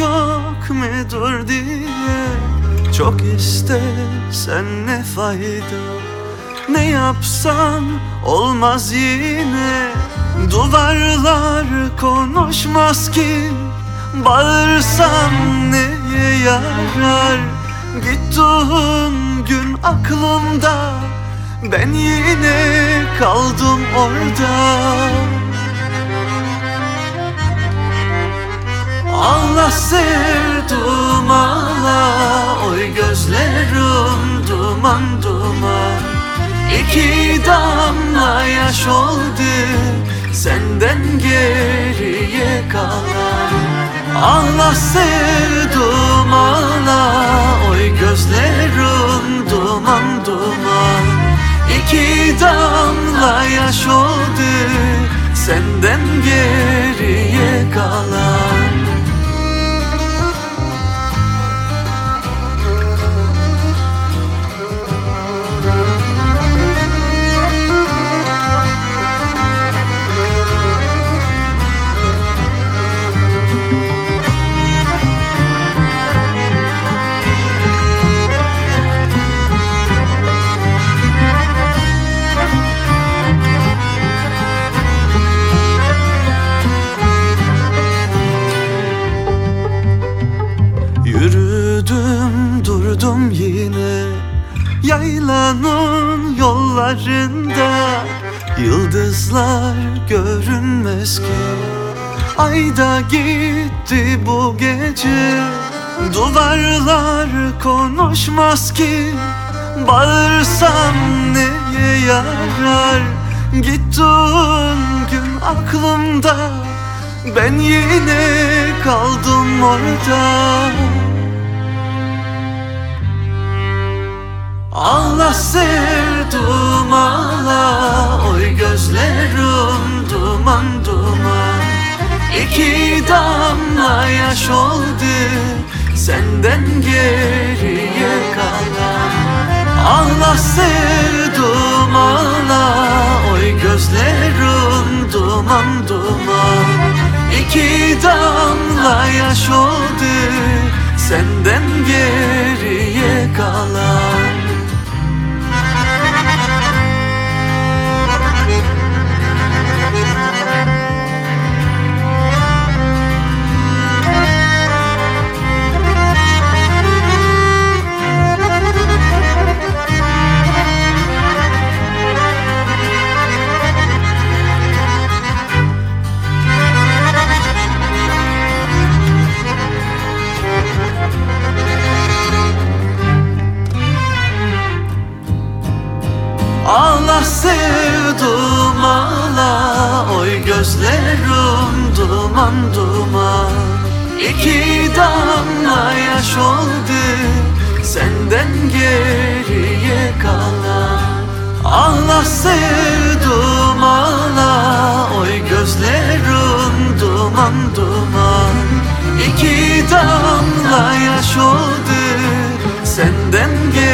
hak mıdır diye. Çok istesen ne fayda? Ne yapsan olmaz yine. Duvarlar konuşmaz ki. Bağırsam neye yarar? Gittiğin gün aklımda. Ben yine kaldım orada Allah sevdim Allah Oy gözlerim duman duman. İki damla yaş oldu Senden geriye kalan. Allah sevdim Allah Oy gözlerim duman duman. İki damla yaş oldu Senden geriye kalan Durdum yine Yaylanın yollarında. Yıldızlar görünmez ki. Ayda gitti bu gece. Duvarlar konuşmaz ki. Bağırsam neye yarar? Gittiğin gün aklımda. Ben yine kaldım orada Allah sevdim Allah Oy gözlerim duman duman. İki damla yaş oldu Senden geriye kalan. Allah sevdim Allah Oy gözlerim duman duman. İki damla yaş oldu Senden geriye Allah sevdim Allah Oy gözlerim duman duman İki damla yaş oldu. Senden geriye kalan Allah sevdim Allah Oy gözlerim duman duman İki damla yaş oldu. Senden geriye